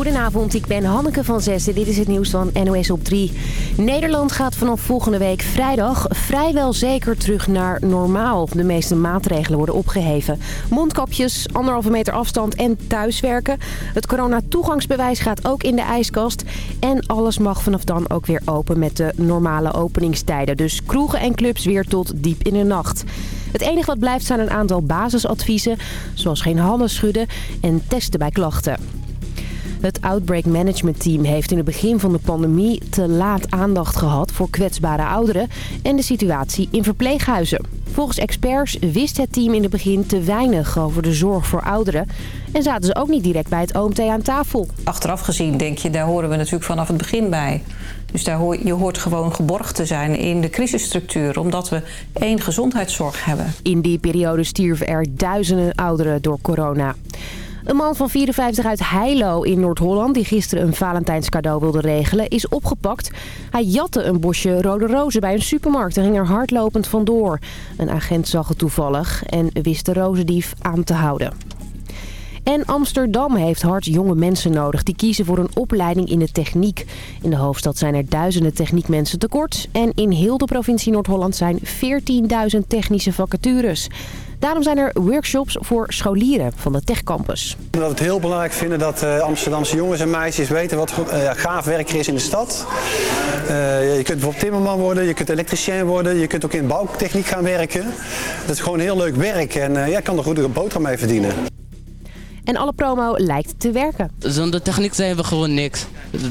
Goedenavond, ik ben Hanneke van Zessen. Dit is het nieuws van NOS op 3. Nederland gaat vanaf volgende week vrijdag vrijwel zeker terug naar normaal. De meeste maatregelen worden opgeheven. Mondkapjes, anderhalve meter afstand en thuiswerken. Het coronatoegangsbewijs gaat ook in de ijskast. En alles mag vanaf dan ook weer open met de normale openingstijden. Dus kroegen en clubs weer tot diep in de nacht. Het enige wat blijft zijn een aantal basisadviezen, zoals geen handen schudden en testen bij klachten. Het Outbreak Management Team heeft in het begin van de pandemie te laat aandacht gehad voor kwetsbare ouderen en de situatie in verpleeghuizen. Volgens experts wist het team in het begin te weinig over de zorg voor ouderen en zaten ze ook niet direct bij het OMT aan tafel. Achteraf gezien denk je, daar horen we natuurlijk vanaf het begin bij. Dus daar hoor, je hoort gewoon geborgd te zijn in de crisisstructuur... omdat we één gezondheidszorg hebben. In die periode stierven er duizenden ouderen door corona. Een man van 54 uit Heilo in Noord-Holland... die gisteren een Valentijnscadeau wilde regelen, is opgepakt. Hij jatte een bosje rode rozen bij een supermarkt en ging er hardlopend vandoor. Een agent zag het toevallig en wist de rozendief aan te houden. En Amsterdam heeft hard jonge mensen nodig die kiezen voor een opleiding in de techniek. In de hoofdstad zijn er duizenden techniekmensen tekort. En in heel de provincie Noord-Holland zijn 14.000 technische vacatures. Daarom zijn er workshops voor scholieren van de techcampus. Dat we het heel belangrijk vinden dat uh, Amsterdamse jongens en meisjes weten wat uh, gaaf werk er is in de stad. Uh, je kunt bijvoorbeeld timmerman worden, je kunt elektricien worden, je kunt ook in bouwtechniek gaan werken. Dat is gewoon heel leuk werk en uh, jij kan er goed een boterham mee verdienen. En alle promo lijkt te werken. Zonder techniek zijn we gewoon niks.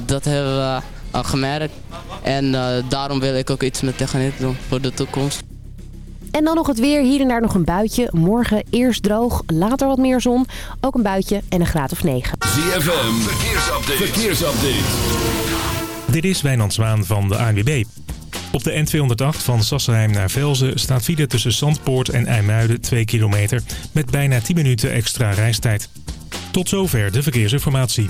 Dat hebben we al gemerkt. En daarom wil ik ook iets met techniek doen voor de toekomst. En dan nog het weer. Hier en daar nog een buitje. Morgen eerst droog, later wat meer zon. Ook een buitje en een graad of 9. ZFM, verkeersupdate. verkeersupdate. Dit is Wijnand Zwaan van de ANWB. Op de N208 van Sassenheim naar Velzen staat file tussen Zandpoort en IJmuiden 2 kilometer... met bijna 10 minuten extra reistijd. Tot zover de verkeersinformatie.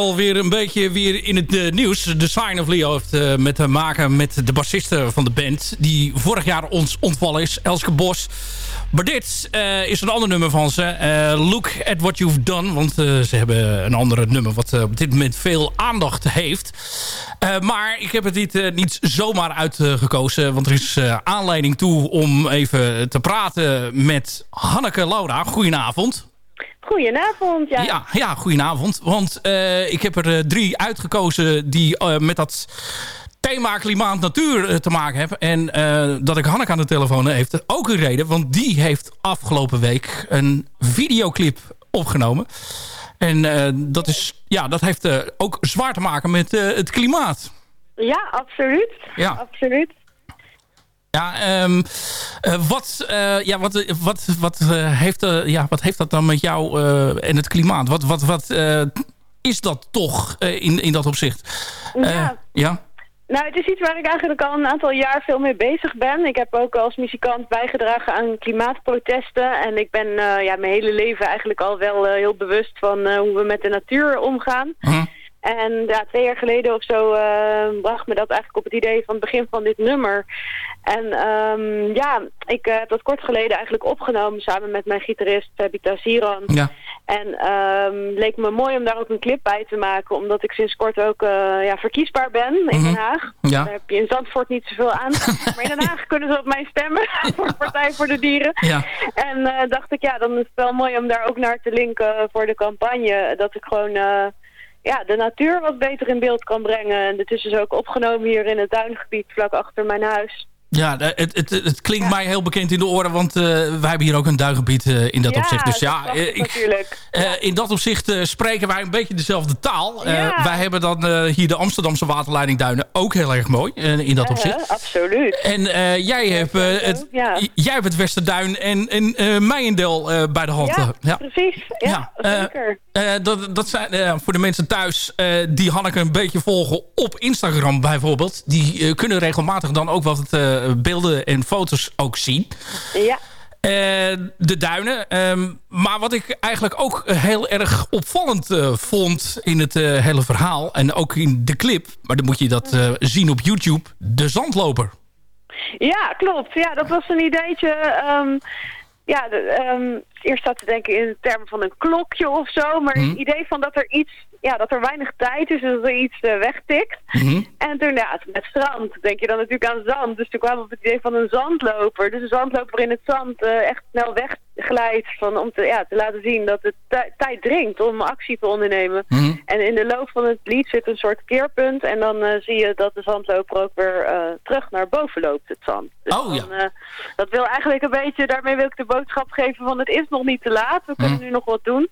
Alweer een beetje weer in het eh, nieuws. The Sign of Leo heeft eh, met te maken met de bassiste van de band... die vorig jaar ons ontvallen is, Elske Bos. Maar dit eh, is een ander nummer van ze. Look at what you've done. Want ze hebben een andere nummer wat op dit moment veel aandacht heeft. Maar ik heb het niet, niet zomaar uitgekozen. want er is aanleiding toe om even te praten met Hanneke Laura. Goedenavond. Goedenavond, ja. Ja, ja goedenavond. Want eh, ik heb er eh, drie uitgekozen die eh, met dat thema klimaat natuur te maken hebben. En dat ik Hanneke aan de telefoon heeft ook een reden. Want die heeft afgelopen week een videoclip opgenomen. En dat, is, ja, dat heeft ook zwaar te maken met het klimaat. Ja, absoluut. Ja. Absoluut. Ja, ehm, eh, wat, eh, ja, wat, wat, wat, eh, heeft, ja, wat heeft dat dan met jou en het klimaat? Wat, wat, wat is dat toch in, in dat opzicht? Ja. ja? Nou, het is iets waar ik eigenlijk al een aantal jaar veel mee bezig ben. Ik heb ook als muzikant bijgedragen aan klimaatprotesten. En ik ben ja, mijn hele leven eigenlijk al wel heel bewust van hoe we met de natuur omgaan. Hm. En ja, twee jaar geleden of zo eh, bracht me dat eigenlijk op het idee van het begin van dit nummer. En ehm, ja, ik eh, heb dat kort geleden eigenlijk opgenomen samen met mijn gitarist Tabitha Siran. Ja. En ehm leek me mooi om daar ook een clip bij te maken, omdat ik sinds kort ook eh, ja, verkiesbaar ben in Mhm. Den Haag. Ja. Daar heb je in Zandvoort niet zoveel aan. maar in Den Haag kunnen ze op mij stemmen voor de Partij voor de Dieren. Ja. En eh, dacht ik, ja, dan is het wel mooi om daar ook naar te linken voor de campagne. Dat ik gewoon eh, ja, de natuur wat beter in beeld kan brengen. En dit is dus ook opgenomen hier in het duingebied vlak achter mijn huis. Ja, het, het, het klinkt mij heel bekend in de oren, want eh, wij hebben hier ook een duingebied eh, in dat Ja, opzicht. Dus ja, eh, ik natuurlijk. eh, in dat opzicht eh, spreken wij een beetje dezelfde taal. Eh, Ja. wij hebben dan eh, hier de Amsterdamse waterleiding Duinen ook heel erg mooi eh, in dat Ja, opzicht. absoluut. En eh, jij, hebt, eh, het, jij hebt het Westerduin en, en eh Meijendel eh, bij de hand. Ja, eh. precies. Ja, eh, zeker. Eh, dat, dat zijn eh, voor de mensen thuis eh, die Hanneke een beetje volgen op Instagram bijvoorbeeld. Die eh, kunnen regelmatig dan ook wat eh, beelden en foto's ook zien. Ja. Eh, de duinen. Ehm, maar wat ik eigenlijk ook heel erg opvallend eh, vond in het eh, hele verhaal. En ook in de clip. Maar dan moet je dat eh, zien op YouTube. De zandloper. Ja, klopt. Ja, dat was een ideetje. ehm, ja, de, ehm, eerst zat te denken in termen van een klokje of zo. Maar Mhm. het idee van dat er iets, ja, dat er weinig tijd is en dat er iets eh, wegtikt. Mhm. En toen, ja, met strand denk je dan natuurlijk aan zand. Dus toen kwamen we op het idee van een zandloper. Dus een zandloper in het zand eh, echt snel wegglijdt. Van, om te, ja, te laten zien dat het tij- tijd dringt om actie te ondernemen. Mhm. En in de loop van het lied zit een soort keerpunt. En dan eh, zie je dat de zandloper ook weer terug naar boven loopt, het zand. Dus Oh, ja. dan, dat wil eigenlijk een beetje, daarmee wil ik de boodschap geven van het is nog niet te laat. We kunnen Mhm. nu nog wat doen.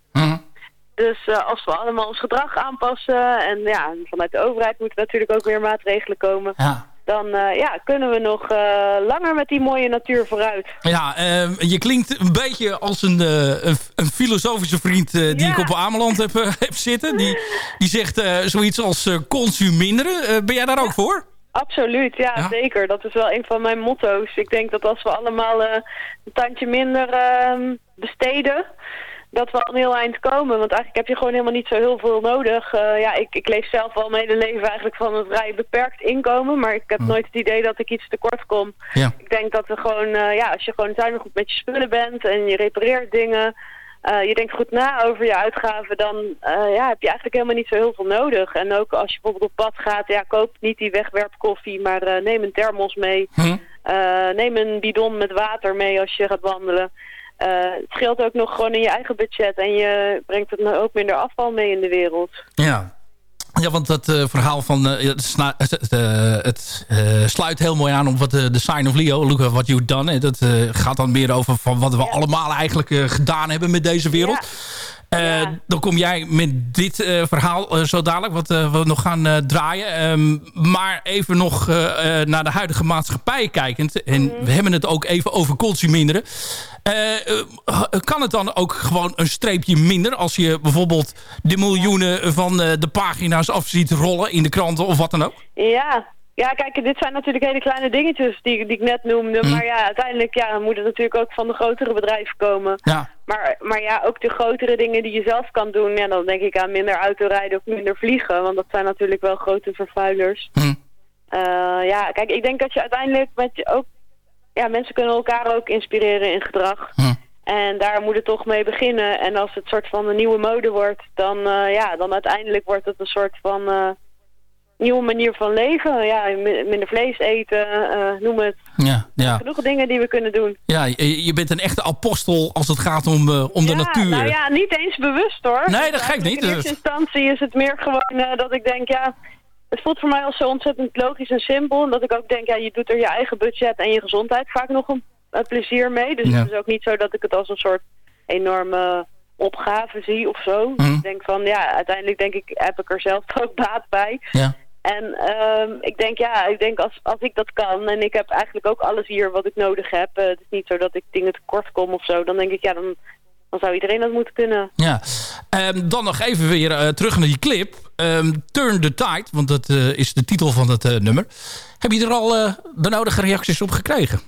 Dus eh, als we allemaal ons gedrag aanpassen en ja, vanuit de overheid moeten natuurlijk ook weer maatregelen komen. Ja. Dan eh, ja, kunnen we nog eh, langer met die mooie natuur vooruit. Ja, eh, je klinkt een beetje als een, een, filosofische vriend die Ja. ik op Ameland heb, heb zitten. Die, die zegt zoiets als consuminderen. Ben jij daar ook voor? Absoluut, ja, Ja? zeker. Dat is wel een van mijn motto's. Ik denk dat als we allemaal een tandje minder ehm, besteden, dat we al een heel eind komen. Want eigenlijk heb je gewoon helemaal niet zo heel veel nodig. Eh, ja, ik, ik leef zelf al mijn hele leven eigenlijk van een vrij beperkt inkomen. Maar ik heb nooit het idee dat ik iets tekort kom. Ja. Ik denk dat we gewoon, eh, ja, als je gewoon zuinig goed met je spullen bent en je repareert dingen... eh, je denkt goed na over je uitgaven, dan ja, heb je eigenlijk helemaal niet zo heel veel nodig. En ook als je bijvoorbeeld op pad gaat, ja, koop niet die wegwerpkoffie, maar neem een thermos mee. Hm? Neem een bidon met water mee als je gaat wandelen. Eh, het scheelt ook nog gewoon in je eigen budget en je brengt het ook minder afval mee in de wereld. Ja. Ja, want dat eh, verhaal van... eh, het sluit heel mooi aan op wat de Sign of Leo... Look at what you've done. hè. Dat gaat dan meer over van wat we allemaal eigenlijk gedaan hebben met deze wereld. Eh, Dan kom jij met dit eh, verhaal eh, zo dadelijk, wat we nog gaan draaien. Ehm, maar even nog naar de huidige maatschappij kijkend. En we hebben het ook even over consuminderen. Kan het dan ook gewoon een streepje minder... als je bijvoorbeeld de miljoenen van de pagina's af ziet rollen in de kranten of wat dan ook? Ja. Ja, kijk, dit zijn natuurlijk hele kleine dingetjes die, die ik net noemde. Hm. Maar ja, uiteindelijk ja, dan moet het natuurlijk ook van de grotere bedrijven komen. Ja. Maar, maar ja, ook de grotere dingen die je zelf kan doen. Ja, dan denk ik aan minder autorijden of minder vliegen. Want dat zijn natuurlijk wel grote vervuilers. Hm. Eh, ja, kijk, ik denk dat je uiteindelijk met je ook... Ja, mensen kunnen elkaar ook inspireren in gedrag. Hm. En daar moet het toch mee beginnen. En als het soort van een nieuwe mode wordt, dan, eh, ja, dan uiteindelijk wordt het een soort van eh, nieuwe manier van leven. Ja, mi- minder vlees eten, eh, noem het. Ja, ja. Genoeg dingen die we kunnen doen. ja je, bent een echte apostel als het gaat om, eh, om de natuur. Nou ja, niet eens bewust hoor. Nee, dat geeft Eigenlijk niet, In dus- eerste instantie is het meer gewoon eh, dat ik denk, ja, het voelt voor mij al zo ontzettend logisch en simpel. En dat ik ook denk, ja, je doet er je eigen budget en je gezondheid vaak nog een, plezier mee. Dus Ja. het is ook niet zo dat ik het als een soort enorme opgave zie of zo. Mhm. Ik denk van, ja, uiteindelijk denk ik, heb ik er zelf ook baat bij. Ja. En ehm, ik denk, ja, ik denk als, als ik dat kan en ik heb eigenlijk ook alles hier wat ik nodig heb. eh, het is niet zo dat ik dingen tekort kom of zo. Dan denk ik, ja, dan, dan zou iedereen dat moeten kunnen. Ja. Ehm, dan nog even weer eh, terug naar die clip. Ehm, Turn the Tide, want dat eh, is de titel van het nummer. Heb je er al de nodige reacties op gekregen?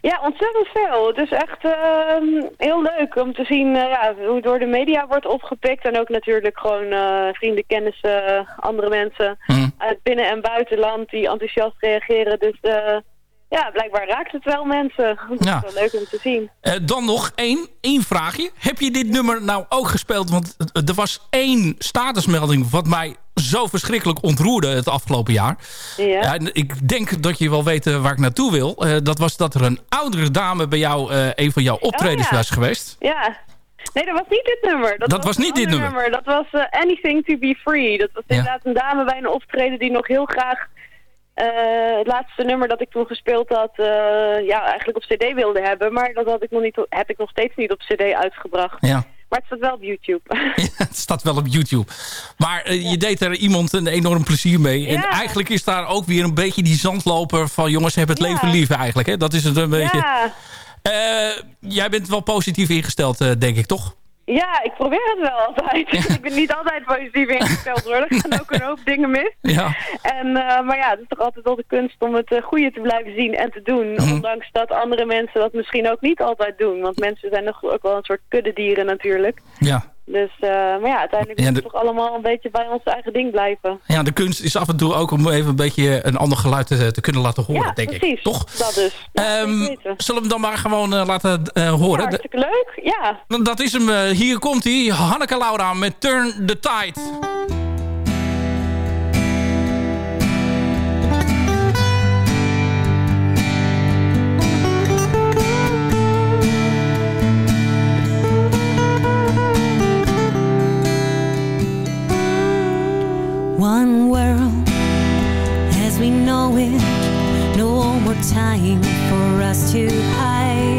Ja, ontzettend veel. Het is echt ehm, heel leuk om te zien eh, ja, hoe door de media wordt opgepikt. En ook natuurlijk gewoon eh, vrienden, kennissen, andere mensen Hm. uit binnen- en buitenland die enthousiast reageren. Dus eh, ja, blijkbaar raakt het wel mensen. Dat Ja. is wel leuk om te zien. Dan nog één, één vraagje. Heb je dit nummer nou ook gespeeld? Want er was één statusmelding wat mij zo verschrikkelijk ontroerde het afgelopen jaar. Ja. en ik denk dat je wel weet eh, waar ik naartoe wil. Eh, dat was dat er een oudere dame bij jou eh, een van jouw optredens Oh, ja. was geweest. Ja. Nee, dat was niet dit nummer. Dat was een niet dit nummer. Dat was Anything to be Free. Dat was Ja. inderdaad een dame bij een optreden die nog heel graag... het laatste nummer dat ik toen gespeeld had, ja, eigenlijk op cd wilde hebben. Maar dat had ik nog niet, heb ik nog steeds niet op cd uitgebracht. Ja. Maar het staat wel op YouTube. het staat wel op YouTube. Maar eh, je deed er iemand een enorm plezier mee. En eigenlijk is daar ook weer een beetje die zandloper van... jongens, heb het leven lief eigenlijk. Hè? Dat is het een beetje... Ja. Eh, jij bent wel positief ingesteld, eh, denk ik, toch? Ja, ik probeer het wel altijd. ik ben niet altijd positief ingesteld hoor. Er gaan ook een hoop dingen mis. Ja. En, eh, maar ja, het is toch altijd wel de kunst om het eh, goede te blijven zien en te doen. Mhm. Ondanks dat andere mensen dat misschien ook niet altijd doen. Want mensen zijn nog ook wel een soort kuddedieren natuurlijk. Ja. Dus, eh, maar ja, uiteindelijk Ja, moeten we de- toch allemaal een beetje bij ons eigen ding blijven. ja, de kunst is af en toe ook om even een beetje een ander geluid te, te kunnen laten horen, ja, denk ik. precies. Toch? Dat dus. Ja, Ehm, zeker weten. zullen we hem dan maar gewoon eh, laten eh, horen? De- Hartstikke leuk, ja. dat is hem. eh, hier komt hij. Hanneke Laura met Turn the Tide. One world as we know it, no more time for us to hide.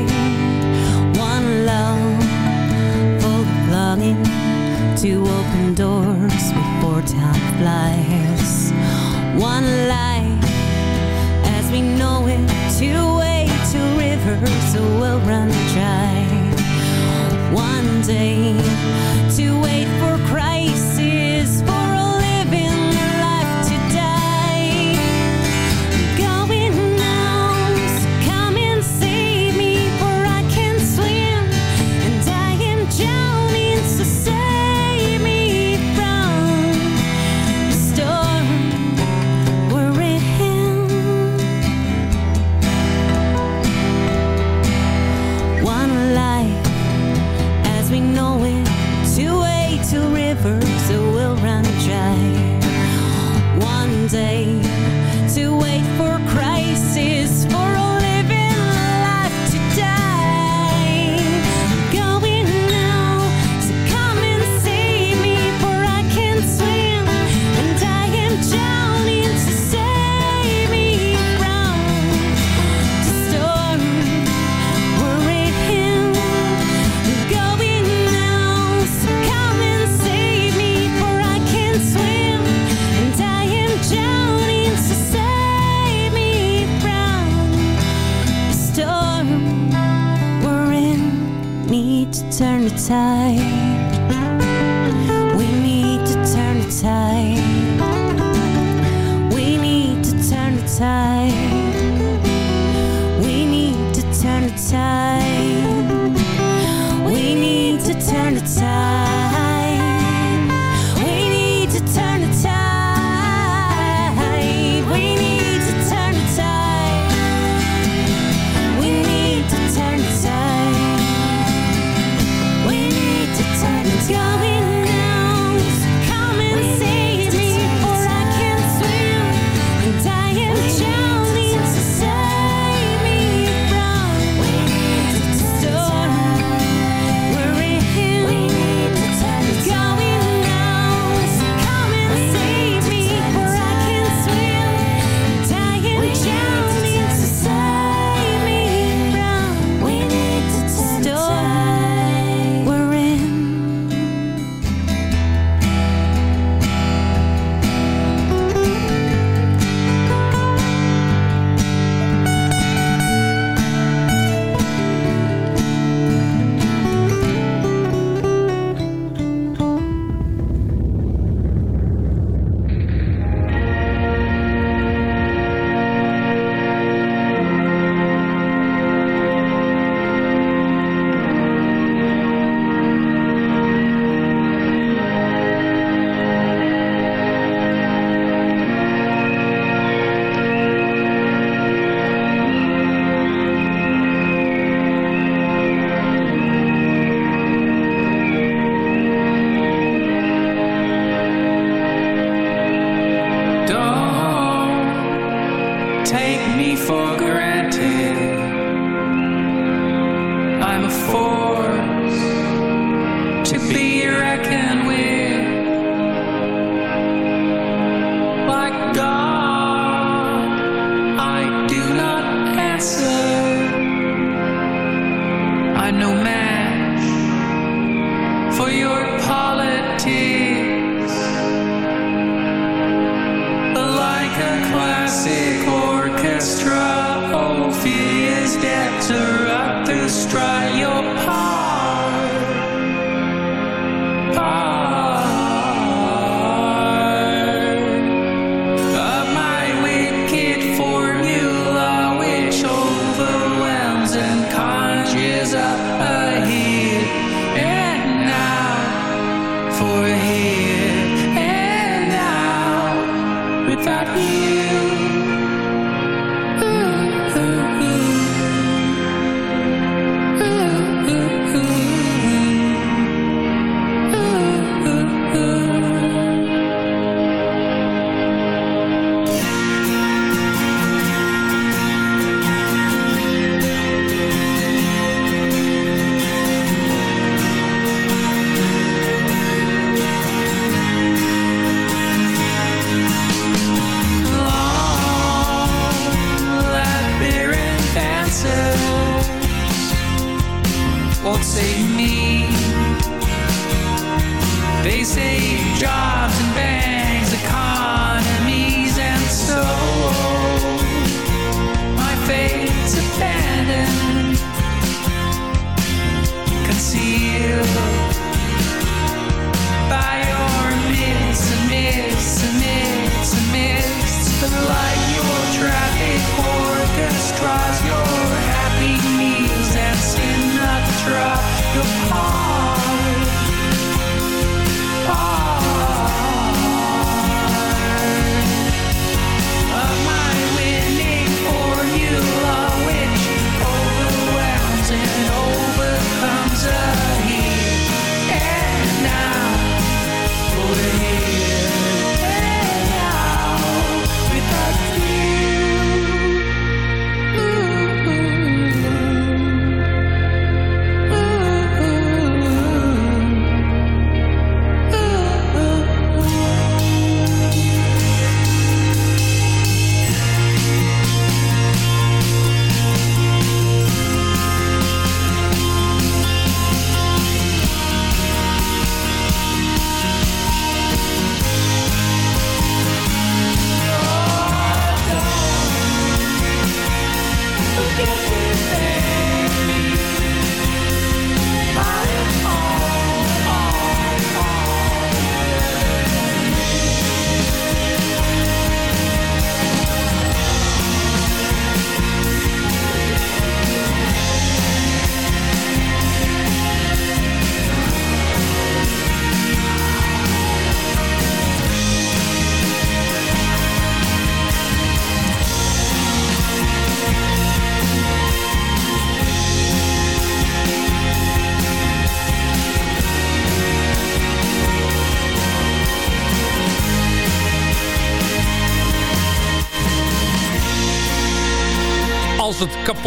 no man.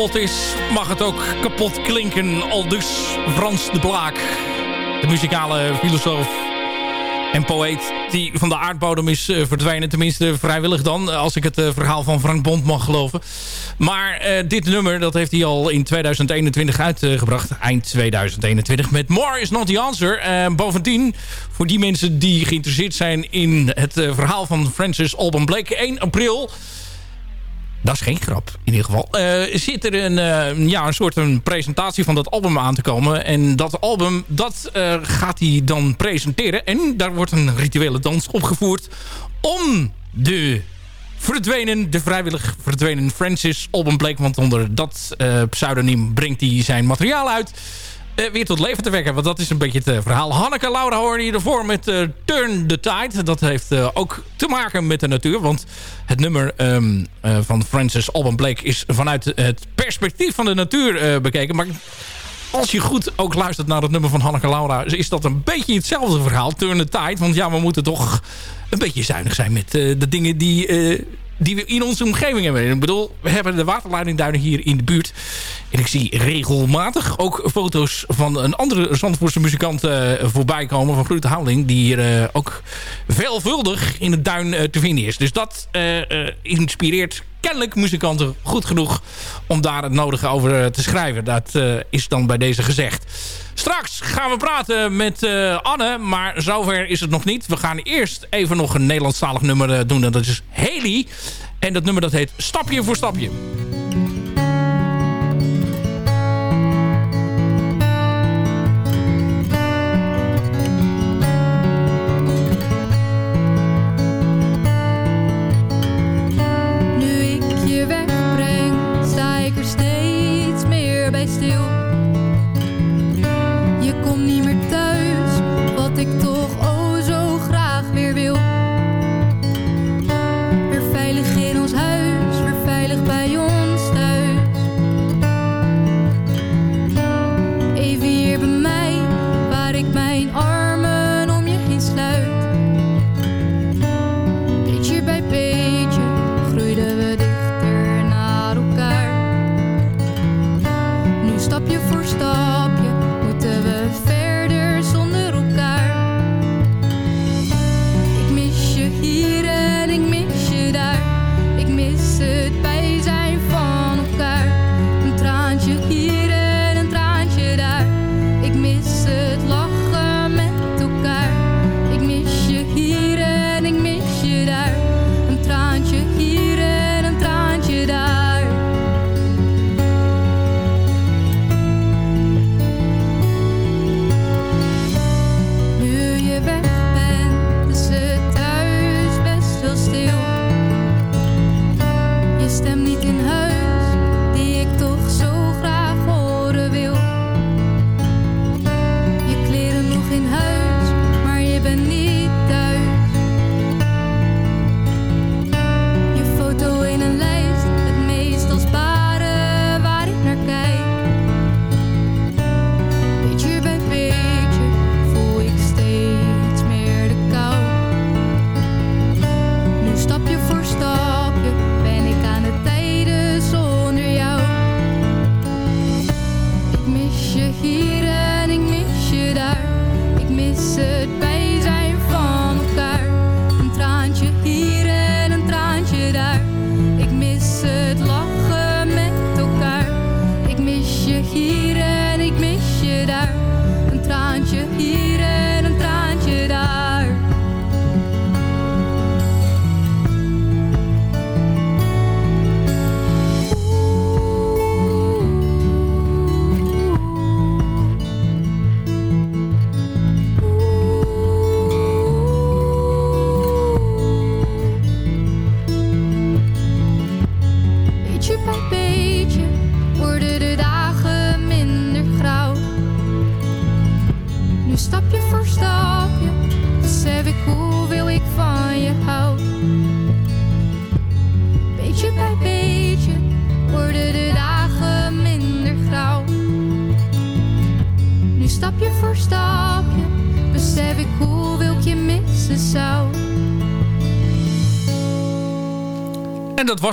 Is, mag het ook kapot klinken. Al dus Frans de Blaak, de muzikale filosoof en poëet die van de aardbodem is eh, verdwenen. Tenminste vrijwillig dan, als ik het eh, verhaal van Frank Bond mag geloven. Maar eh, dit nummer, dat heeft hij al in 2021 uitgebracht. Eind 2021 met More is not the answer. Bovendien, voor die mensen die geïnteresseerd zijn in het verhaal van Francis Alban Blake. 1 april dat is geen grap, in ieder geval. Eh, zit er een, eh, ja, een soort een presentatie van dat album aan te komen. En dat album, dat eh, gaat hij dan presenteren. En daar wordt een rituele dans opgevoerd om de verdwenen, de vrijwillig verdwenen Francis Alban Blake. Want onder dat pseudoniem brengt hij zijn materiaal uit. Eh, weer tot leven te wekken. Want dat is een beetje het eh, verhaal. Hanneke Laura hoorde je ervoor met eh, Turn the Tide. Dat heeft ook te maken met de natuur. Want het nummer ehm, eh, van Francis Alban Blake is vanuit het perspectief van de natuur bekeken. Maar als je goed ook luistert naar het nummer van Hanneke Laura... is dat een beetje hetzelfde verhaal, Turn the Tide. Want ja, we moeten toch een beetje zuinig zijn met de dingen die... die we in onze omgeving hebben. Ik bedoel, we hebben de waterleidingduinen hier in de buurt. En ik zie regelmatig ook foto's van een andere Zandvoortse muzikant eh, voorbij komen. Van Groete Houding. Die hier eh, ook veelvuldig in het duin eh, te vinden is. Dus dat inspireert kennelijk muzikanten goed genoeg om daar het nodige over eh, te schrijven. Dat eh, is dan bij deze gezegd. Straks gaan we praten met eh, Anne, maar zover is het nog niet. We gaan eerst even nog een Nederlandstalig nummer doen. En dat is Haley. En dat nummer dat heet Stapje voor Stapje. Weer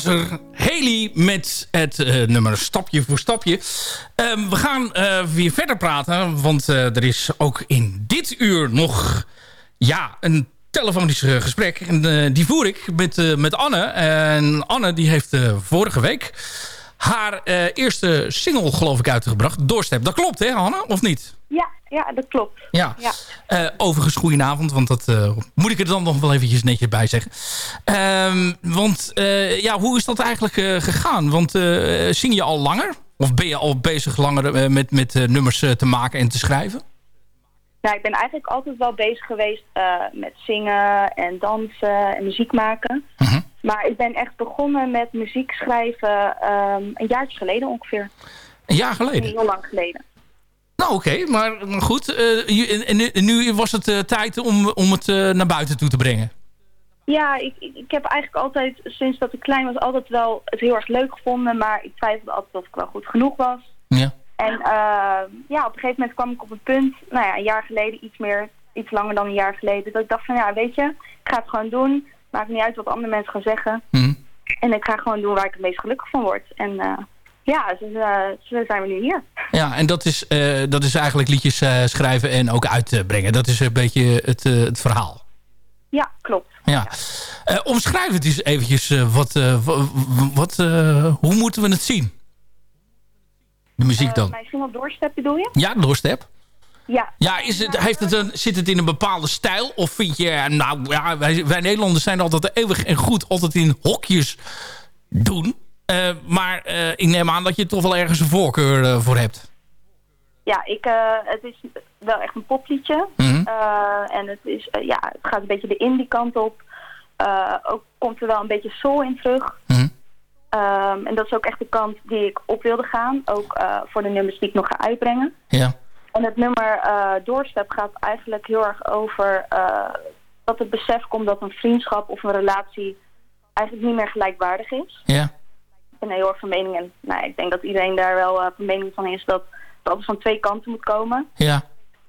was er. Haley met het eh, nummer Stapje voor Stapje. Ehm, we gaan eh, weer verder praten, want eh, er is ook in dit uur nog ja, een telefonisch gesprek. En die voer ik met, met Anne. En Anne die heeft vorige week haar eh, eerste single geloof ik uitgebracht. Doorstep. Dat klopt hè Anne, of niet? Ja, ja, dat klopt. Ja. Ja. Eh, overigens, goedenavond, want dat eh, moet ik er dan nog wel eventjes netjes bij zeggen. Ehm, want ja, hoe is dat eigenlijk gegaan? Want zing je al langer? Of ben je al bezig langer met, met nummers te maken en te schrijven? Nou, ik ben eigenlijk altijd wel bezig geweest met zingen en dansen en muziek maken. Maar ik ben echt begonnen met muziek schrijven ehm, een jaartje geleden ongeveer. Een jaar geleden? Heel lang geleden. Nou, oké, maar maar goed. en nu was het eh, tijd om, om het eh, naar buiten toe te brengen. Ja, ik, ik, heb eigenlijk altijd, sinds dat ik klein was, altijd wel het heel erg leuk gevonden. Maar ik twijfelde altijd of ik wel goed genoeg was. Ja. En ja, op een gegeven moment kwam ik op een punt, nou ja, een jaar geleden, iets meer, iets langer dan een jaar geleden. Dat ik dacht van ja, weet je, ik ga het gewoon doen. Maakt niet uit wat andere mensen gaan zeggen. En ik ga gewoon doen waar ik het meest gelukkig van word. En eh, ja, dus, eh, zo zijn we nu hier. Ja, en dat is, eh, dat is eigenlijk liedjes schrijven en ook uitbrengen. Dat is een beetje het, het verhaal. Ja, klopt. Ja. Eh, omschrijf het eens eventjes. wat, wa- wa- wat, hoe moeten we het zien? De muziek dan. mijn single Doorstep bedoel je? Ja, doorstep. Ja. Ja, is het, heeft het een, zit het in een bepaalde stijl? Of vind je, eh, nou ja, wij, wij Nederlanders zijn altijd eeuwig en goed altijd in hokjes doen. Eh, maar eh, ik neem aan dat je toch wel ergens een voorkeur voor hebt. Ja, ik, het is wel echt een popliedje. Mhm. En het, is, ja, het gaat een beetje de indie kant op. Ook komt er wel een beetje soul in terug. Mhm. Ehm, en dat is ook echt de kant die ik op wilde gaan. Ook voor de nummers die ik nog ga uitbrengen. Ja. En het nummer eh, Doorstep gaat eigenlijk heel erg over eh, dat het besef komt dat een vriendschap of een relatie eigenlijk niet meer gelijkwaardig is. Ja. Ik ben heel erg van mening en nou, ik denk dat iedereen daar wel eh, van mening van is dat het altijd van twee kanten moet komen. Ja.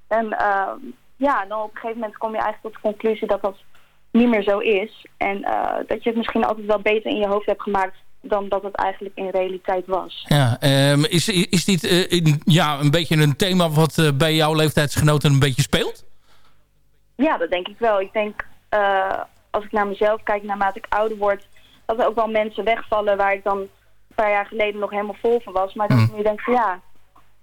En ehm, ja, dan op een gegeven moment kom je eigenlijk tot de conclusie dat dat niet meer zo is. En dat je het misschien altijd wel beter in je hoofd hebt gemaakt dan dat het eigenlijk in realiteit was. Ja, ehm, is, is dit eh, in- ja, een beetje een thema wat eh, bij jouw leeftijdsgenoten een beetje speelt? Ja, dat denk ik wel. Ik denk, eh, als ik naar mezelf kijk, naarmate ik ouder word, dat er ook wel mensen wegvallen waar ik dan een paar jaar geleden nog helemaal vol van was. Maar dat ik nu denk van ja,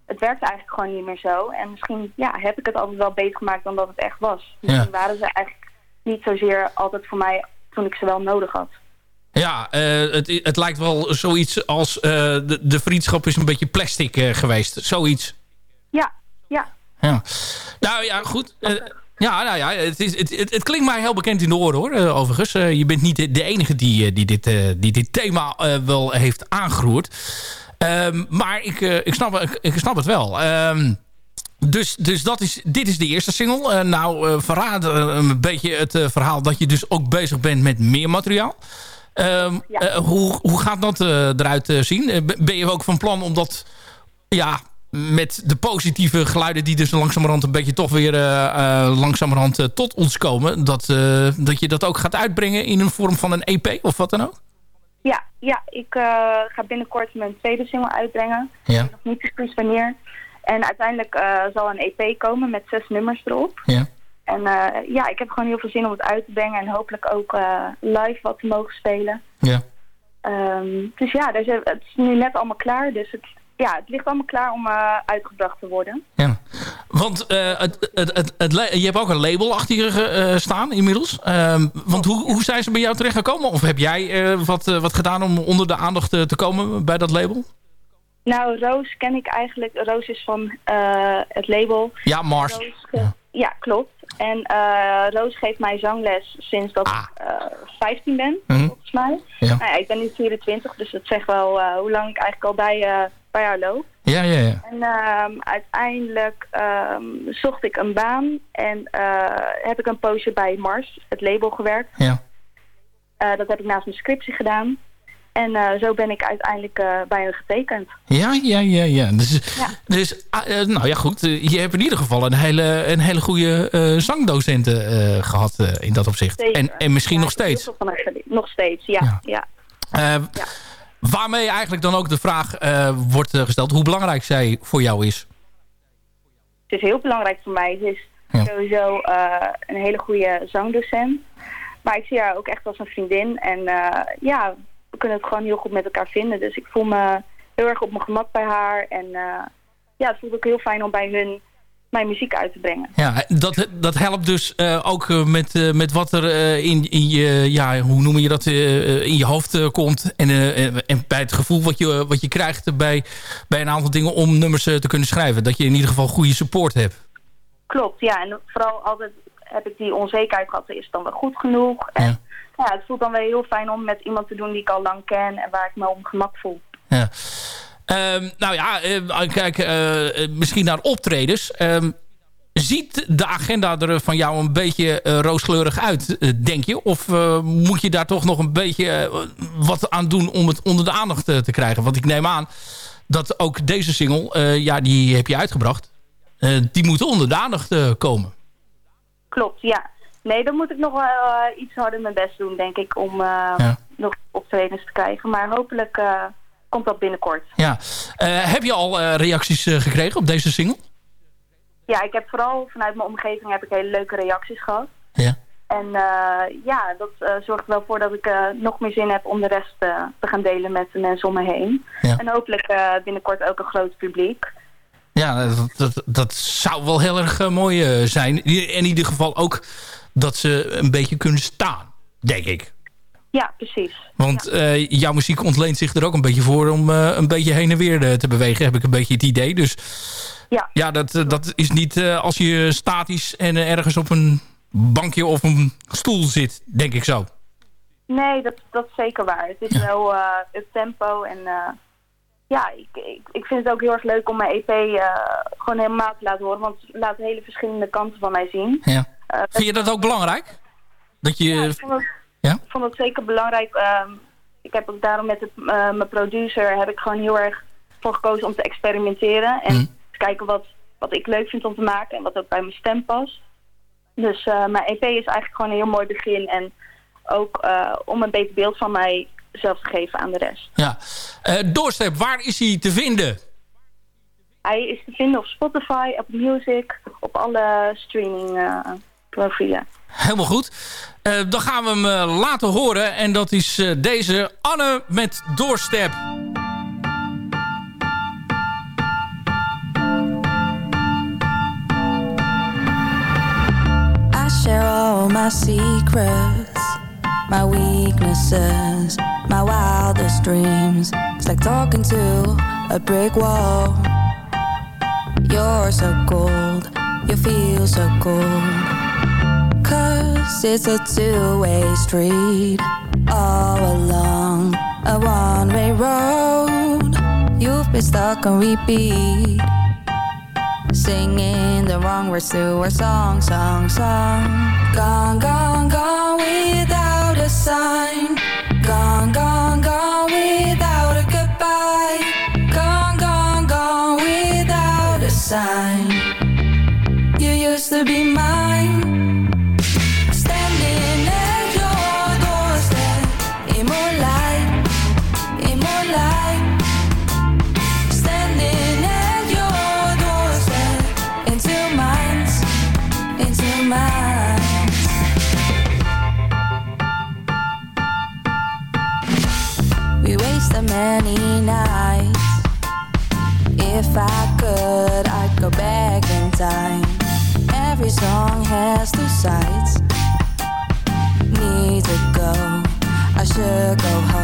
het werkt eigenlijk gewoon niet meer zo. En misschien ja, heb ik het altijd wel beter gemaakt dan dat het echt was. Misschien waren ze eigenlijk niet zozeer altijd voor mij toen ik ze wel nodig had. Ja, eh, het, het lijkt wel zoiets als eh, de, de vriendschap is een beetje plastic eh, geweest. Zoiets. Ja, ja. Ja. Nou ja, goed. Ja, nou ja, het, is, het, het, het klinkt mij heel bekend in de oren hoor, overigens. Je bent niet de, de enige die, die, dit, die dit thema wel heeft aangeroerd. Ehm, maar ik, ik, snap, ik, ik snap het wel. Ehm, dus dus dat is, dit is de eerste single. Nou, eh, verraad een beetje het verhaal dat je dus ook bezig bent met meer materiaal. Ehm, eh, hoe, hoe gaat dat eh, eruit eh, zien? Ben- je ook van plan om dat ja, met de positieve geluiden die dus langzamerhand een beetje toch weer langzamerhand tot ons komen, dat, dat je dat ook gaat uitbrengen in een vorm van een EP of wat dan ook? Ja, ja ik ga binnenkort mijn tweede single uitbrengen. Ja. Nog niet precies wanneer. En uiteindelijk zal een EP komen met zes nummers erop. Ja. En eh, ja, ik heb gewoon heel veel zin om het uit te brengen en hopelijk ook eh, live wat te mogen spelen. Ja. Ehm, dus ja, dus, het is nu net allemaal klaar. Dus het, ja, het ligt allemaal klaar om eh, uitgebracht te worden. Want eh, het, het, het, je hebt ook een label achter je staan inmiddels. Ehm, want hoe, hoe zijn ze bij jou terechtgekomen? Of heb jij wat, wat gedaan om onder de aandacht te komen bij dat label? Nou, Roos ken ik eigenlijk. Roos is van het label. Ja, Mars. Roos, ja, klopt. En eh, Roos geeft mij zangles sinds dat ik eh, 15 ben, Mhm. volgens mij. Ja. Nou ja, ik ben nu 24, dus dat zegt wel eh, hoe lang ik eigenlijk al bij, bij haar loop. Ja, ja, ja. En ehm, uiteindelijk ehm, zocht ik een baan en heb ik een poosje bij Mars, het label, gewerkt. Ja. Dat heb ik naast mijn scriptie gedaan. En eh, zo ben ik uiteindelijk eh, bij hen getekend. Ja, ja, ja, ja. Dus, dus ah, eh, nou ja, goed. je hebt in ieder geval een hele, een hele goede zangdocenten eh, gehad eh, in dat opzicht. Zeker. En, en misschien nog Ja, steeds. Nog steeds, ja. ja. Eh, waarmee eigenlijk dan ook de vraag wordt gesteld... hoe belangrijk zij voor jou is. Het is heel belangrijk voor mij. Ze is sowieso een hele goede zangdocent. Maar ik zie haar ook echt als een vriendin. En ja, we kunnen het gewoon heel goed met elkaar vinden. Dus ik voel me heel erg op mijn gemak bij haar. En eh, ja, het voelt ook heel fijn om bij hun mijn muziek uit te brengen. Ja, dat, dat helpt dus eh, ook eh, met, met wat er in, in je, ja, hoe noem je dat, in je hoofd komt. En, en- bij het gevoel wat je, wat je krijgt bij, bij een aantal dingen om nummers te kunnen schrijven. Dat je in ieder geval goede support hebt. Klopt, ja. En vooral altijd heb ik die onzekerheid gehad. Is het dan wel goed genoeg? En ja. Het voelt dan wel heel fijn om met iemand te doen die ik al lang ken. En waar ik me op gemak voel. Ja. Ehm, nou ja, eh, kijk, eh, eh, misschien naar optredens. Ehm, ziet de agenda er van jou een beetje eh, rooskleurig uit, eh, denk je? Of eh, moet je daar toch nog een beetje eh, wat aan doen om het onder de aandacht eh, te krijgen? Want ik neem aan dat ook deze single, eh, ja, die heb je uitgebracht. eh, die moet onder de aandacht eh, komen. Klopt, ja. Nee, dan moet ik nog wel eh, iets harder mijn best doen, denk ik, om eh, nog optredens te krijgen. Maar hopelijk eh, komt dat binnenkort. Ja. Heb je al reacties gekregen op deze single? Ja, ik heb vooral vanuit mijn omgeving heb ik hele leuke reacties gehad. Ja. En ja, dat eh, zorgt er wel voor dat ik nog meer zin heb om de rest te gaan delen met de mensen om me heen. Ja. En hopelijk binnenkort ook een groot publiek. Ja, dat, dat, dat zou wel heel erg mooi zijn. In ieder geval ook dat ze een beetje kunnen staan, denk ik. Ja, precies. Want eh, jouw muziek ontleent zich er ook een beetje voor om eh, een beetje heen en weer eh, te bewegen, heb ik een beetje het idee. Dus ja, ja dat, dat is niet als je statisch en ergens op een bankje of een stoel zit, denk ik zo. Nee, dat, dat is zeker waar. Het is wel het tempo en ja, ik, ik, ik vind het ook heel erg leuk om mijn EP gewoon helemaal te laten horen. Want het laat hele verschillende kanten van mij zien. Ja. Eh, Vind je dat ook belangrijk? Dat je, Ja, ik vond het, Ja? ik vond het zeker belangrijk. Ehm, ik heb ook daarom met het, eh, mijn producer heb ik gewoon heel erg voor gekozen om te experimenteren. En te kijken wat, wat ik leuk vind om te maken en wat ook bij mijn stem past. Dus eh, mijn EP is eigenlijk gewoon een heel mooi begin. En ook om een beter beeld van mijzelf te geven aan de rest. ja. Doorstep, waar is hij te vinden? Hij is te vinden op Spotify, Apple Music, op alle streaming profielen. Helemaal goed. Eh, dan gaan we hem eh, laten horen. En dat is eh, deze Anne met Doorstep. I share all my secrets, my weaknesses, my wildest dreams. It's like talking to a brick wall. You're so cold, you feel so cold. It's a two-way street, all along a one-way road. You've been stuck on repeat. Singing the wrong words to our song, song, song. Gone, gone, gone without a sign. Song has two sides. Need to go, I should go home.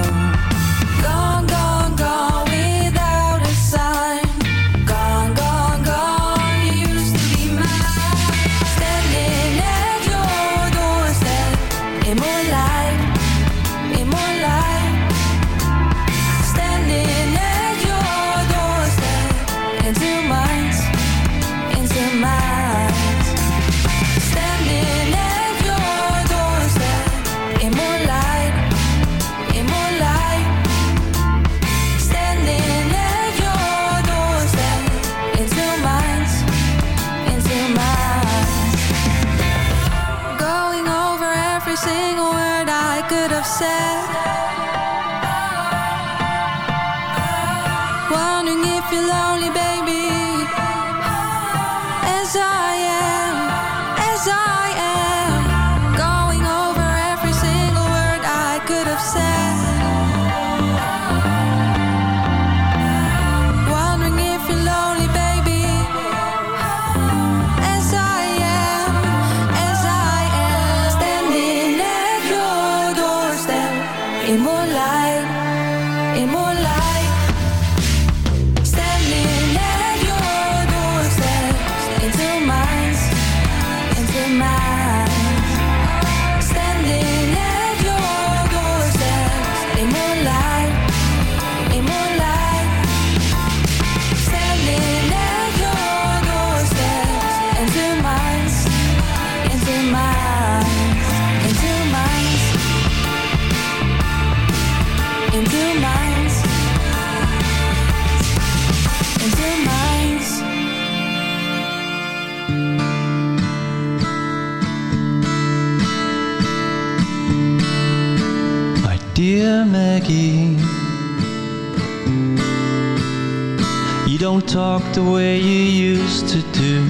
The way you used to do.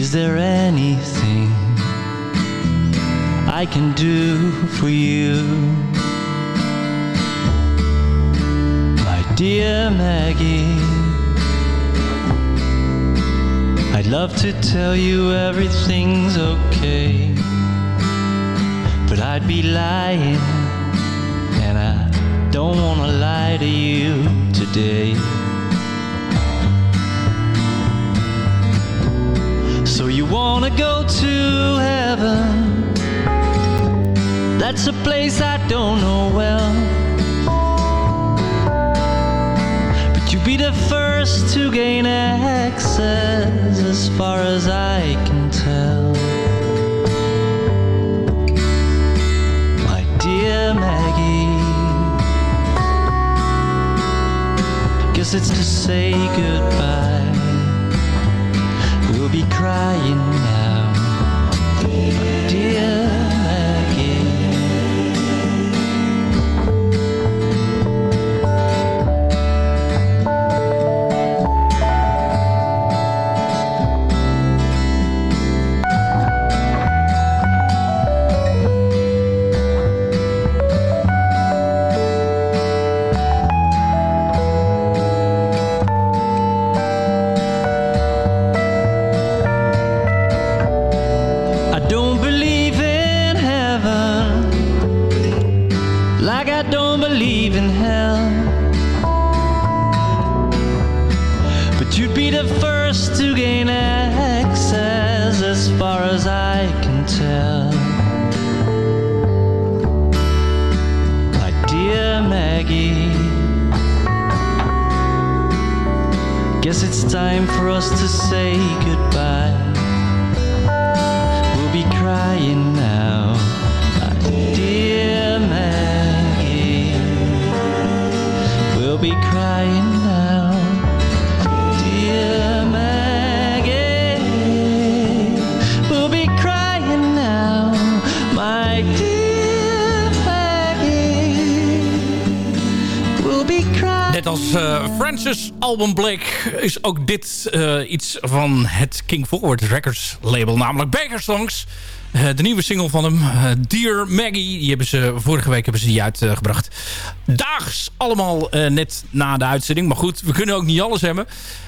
Is there anything I can do for you? My dear Maggie, I'd love to tell you everything's okay. But I'd be lying, and I don't wanna lie to you today. You wanna go to heaven? That's a place I don't know well. But you'll be the first to gain access, as far as I can tell. My dear Maggie. Guess it's to say goodbye. We'll be crying now. Dear Album Blake is ook dit eh, iets van het King Forward Records label. Namelijk Baker Songs. Eh, de nieuwe single van hem, eh, Dear Maggie. Die hebben ze, vorige week hebben ze die uitgebracht. Daags allemaal eh, net na de uitzending. Maar goed, we kunnen ook niet alles hebben.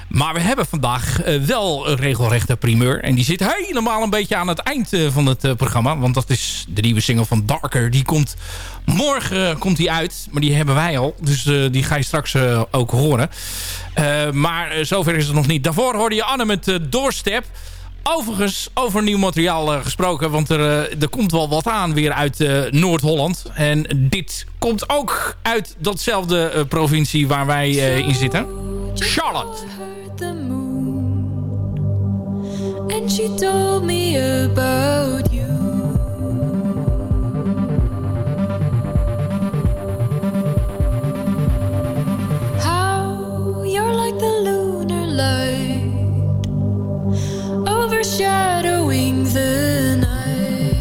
Maar we hebben vandaag eh, wel een regelrechte primeur. En die zit helemaal een beetje aan het eind eh, van het programma. Want dat is de nieuwe single van Darker. Die komt morgen komt die uit. Maar die hebben wij al. Dus die ga je straks ook horen. Maar zover is het nog niet. Daarvoor hoorde je Anne met Doorstep. Overigens, over nieuw materiaal eh, gesproken. Want er, eh, er komt wel wat aan weer uit eh, Noord-Holland. En dit komt ook uit datzelfde provincie waar wij in zitten. Charlotte. And she told me about you. You're like the shadowing the night.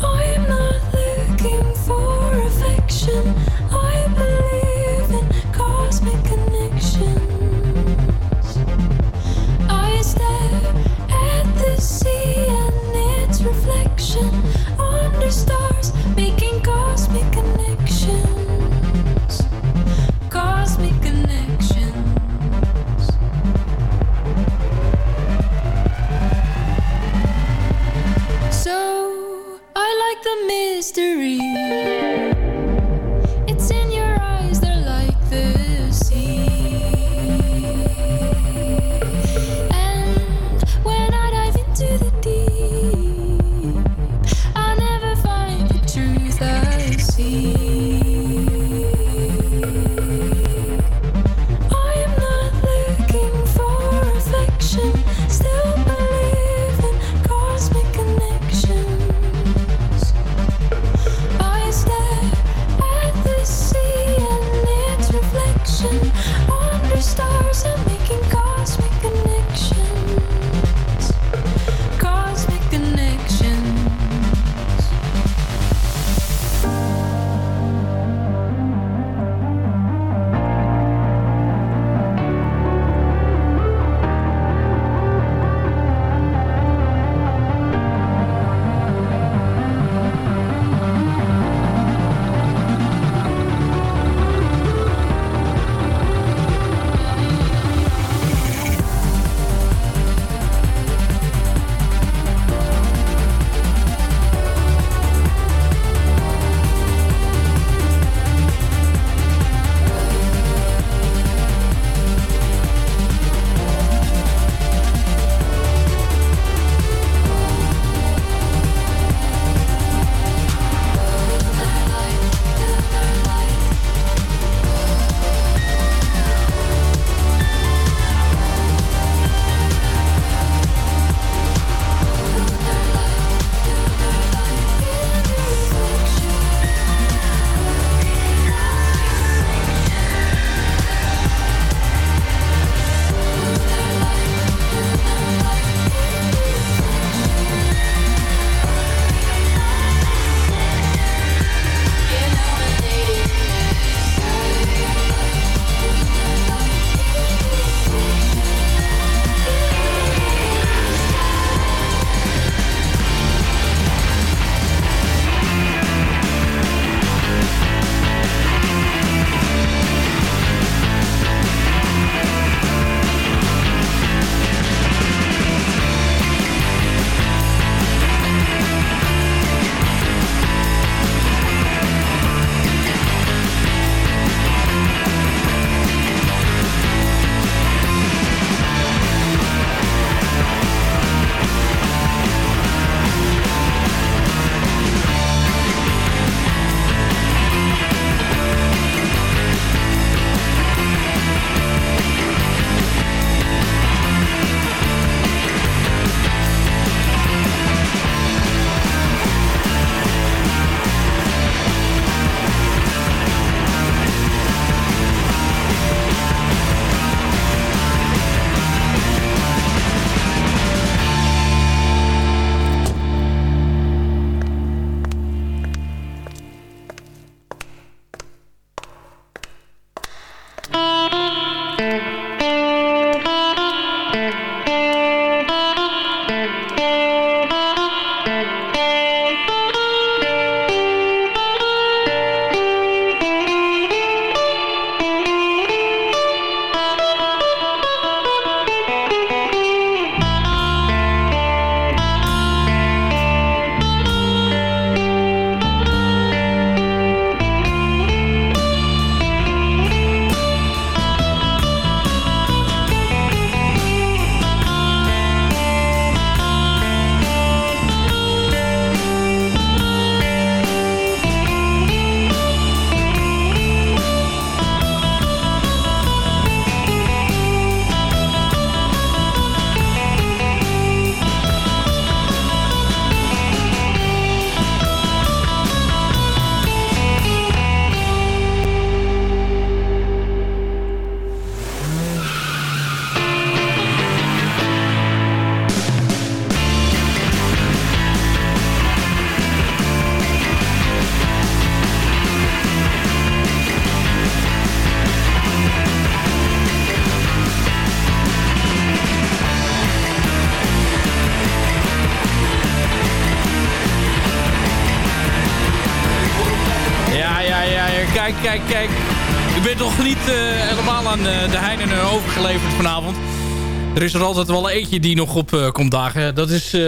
I'm not looking for affection. I believe in cosmic connections. I stare at the sea and its reflection stars. the mystery. Er is er altijd wel eentje die nog op eh, komt dagen. Dat is eh,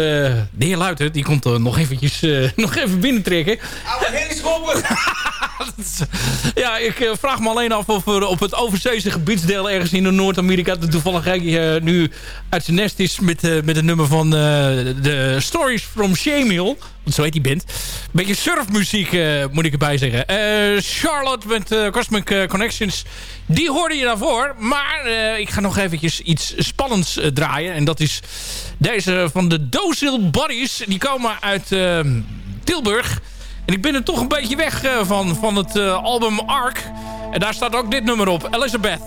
de heer Luiten. Die komt er nog eventjes eh, nog even binnentrekken. Oude! Ja, ik eh, vraag me alleen af of er op het overzeese gebiedsdeel ergens in Noord-Amerika... toevallig uh, nu uit zijn nest is met, met het nummer van de Stories from Shamiel. Want zo heet die band. Beetje surfmuziek moet ik erbij zeggen. Charlotte met Cosmic Connections, die hoorde je daarvoor. Maar ik ga nog eventjes iets spannends draaien. En dat is deze van de Dozil Buddies. Die komen uit Tilburg... En ik ben er toch een beetje weg uh, van, van het uh, album Ark. En daar staat ook dit nummer op, Elizabeth.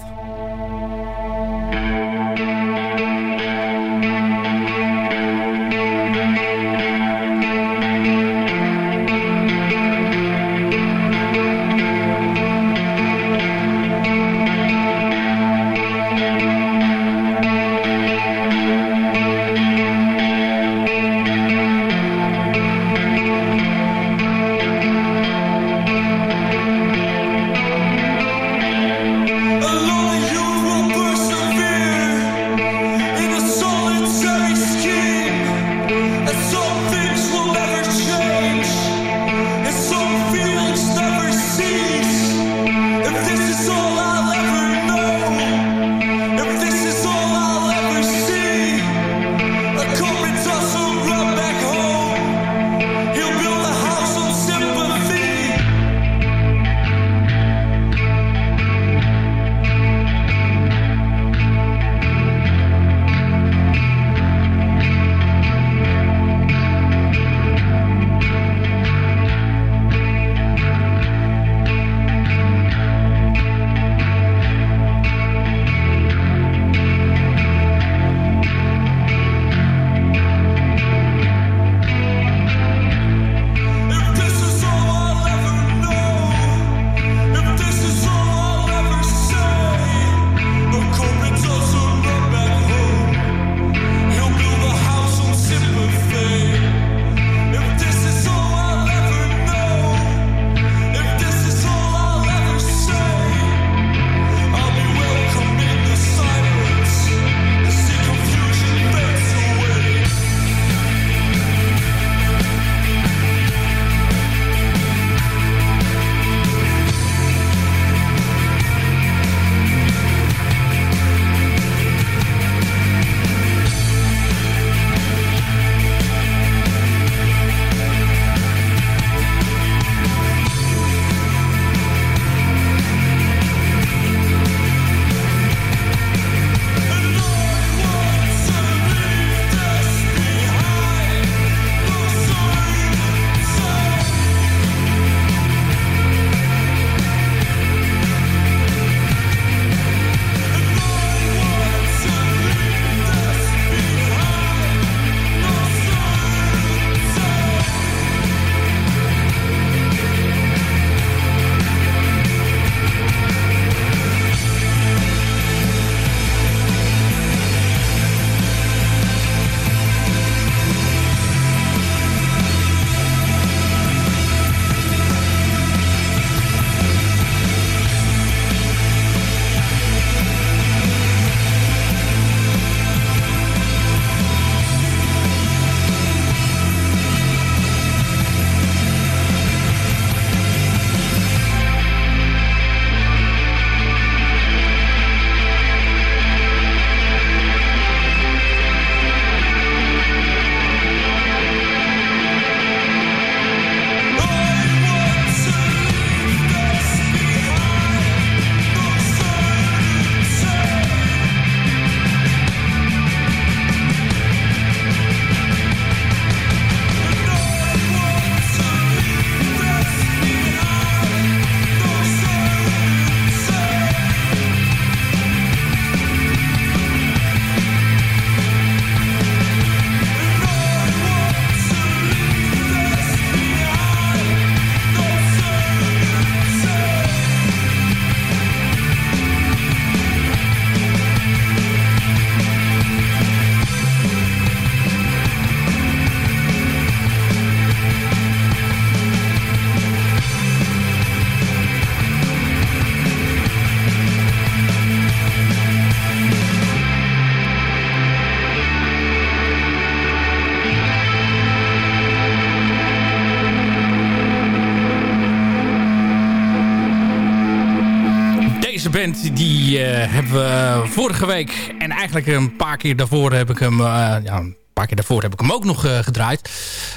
Hebben we vorige week en eigenlijk een paar keer daarvoor heb ik hem... eh, ja, een paar keer daarvoor heb ik hem ook nog eh, gedraaid.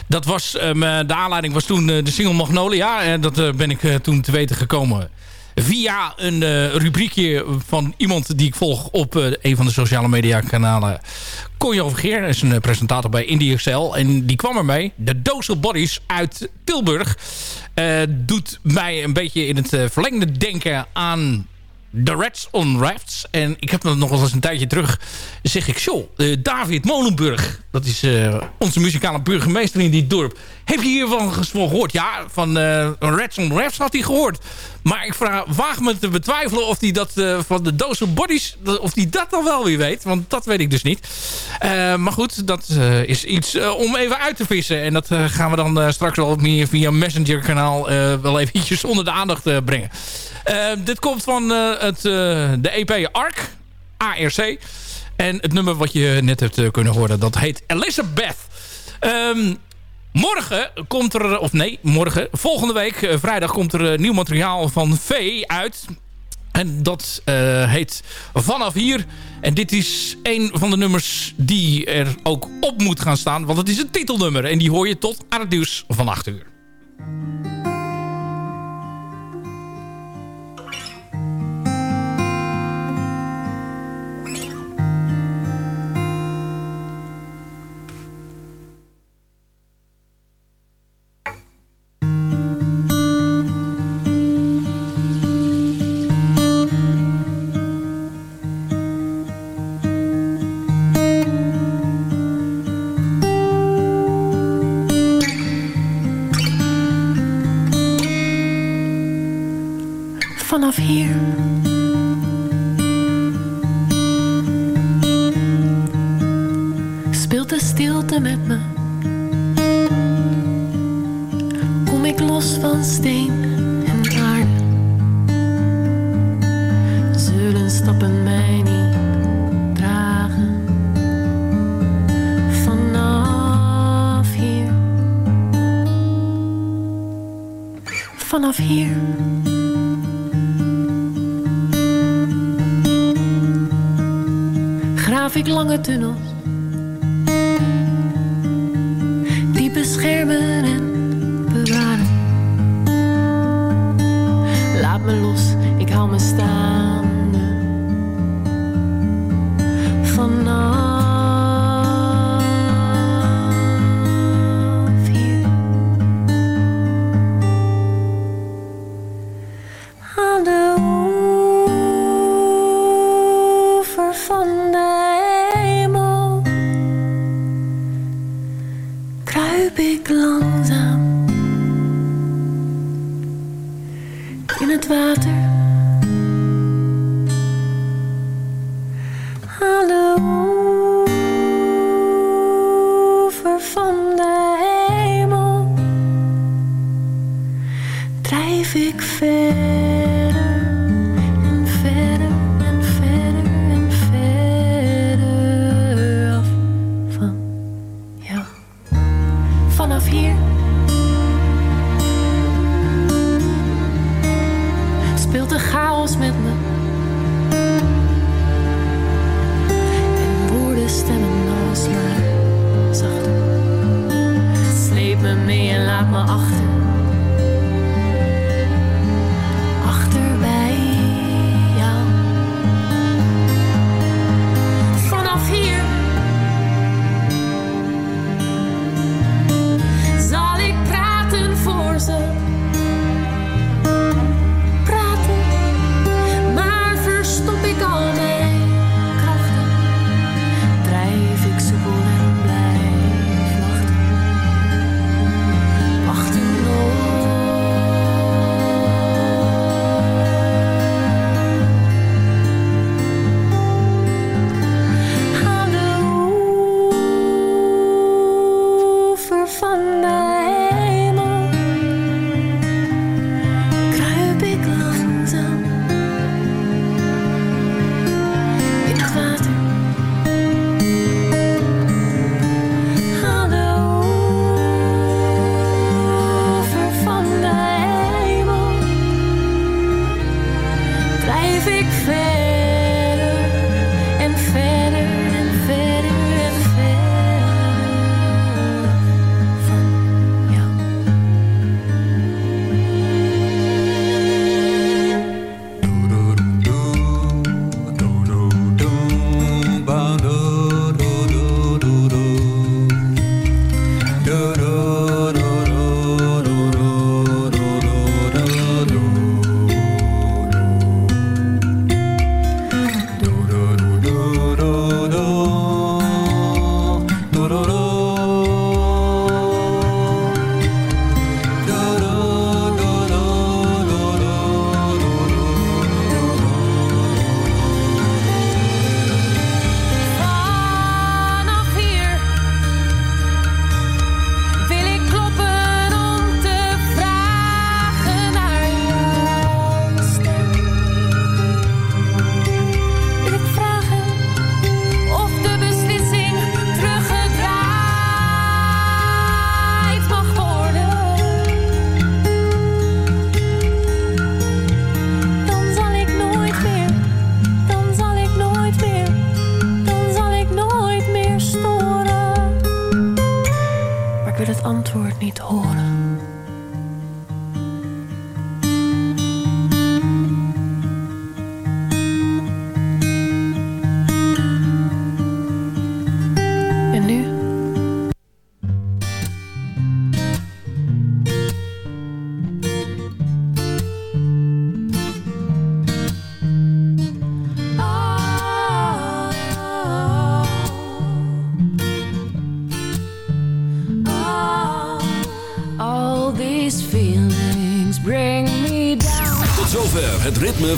Dat was, ehm, eh, de aanleiding was toen eh, de single Magnolia. En dat eh, ben ik eh, toen te weten gekomen via een eh, rubriekje van iemand die ik volg op eh, een van de sociale media kanalen. Conjo Vergeer is een eh, presentator bij Indie Excel. En die kwam ermee. De Dozel Bodies uit Tilburg. eh, doet mij een beetje in het eh, verlengde denken aan The Reds on Rafts. En ik heb nog wel eens een tijdje terug... zeg ik, joh, eh, David Molenburg... dat is eh, onze muzikale burgemeester in dit dorp... heb je hiervan gehoord? Ja, van eh Reds on Rafts had hij gehoord. Maar ik vraag, waag me te betwijfelen of hij dat van de Doze Bodies... of hij dat dan wel weer weet. Want dat weet ik dus niet. Maar goed, dat is iets om even uit te vissen. En dat gaan we dan straks wel meer via Messenger kanaal... eh, wel eventjes onder de aandacht brengen. Eh, dit komt van eh, het, eh, de EP ARC. ARC. En het nummer wat je net hebt eh, kunnen horen, dat heet Elizabeth. Ehm, morgen komt er, of nee, morgen, volgende week, vrijdag, komt er nieuw materiaal van V uit. En dat heet Vanaf Hier. En dit is een van de nummers die er ook op moet gaan staan. Want het is een titelnummer. En die hoor je tot aan het nieuws van 8 uur. Fair.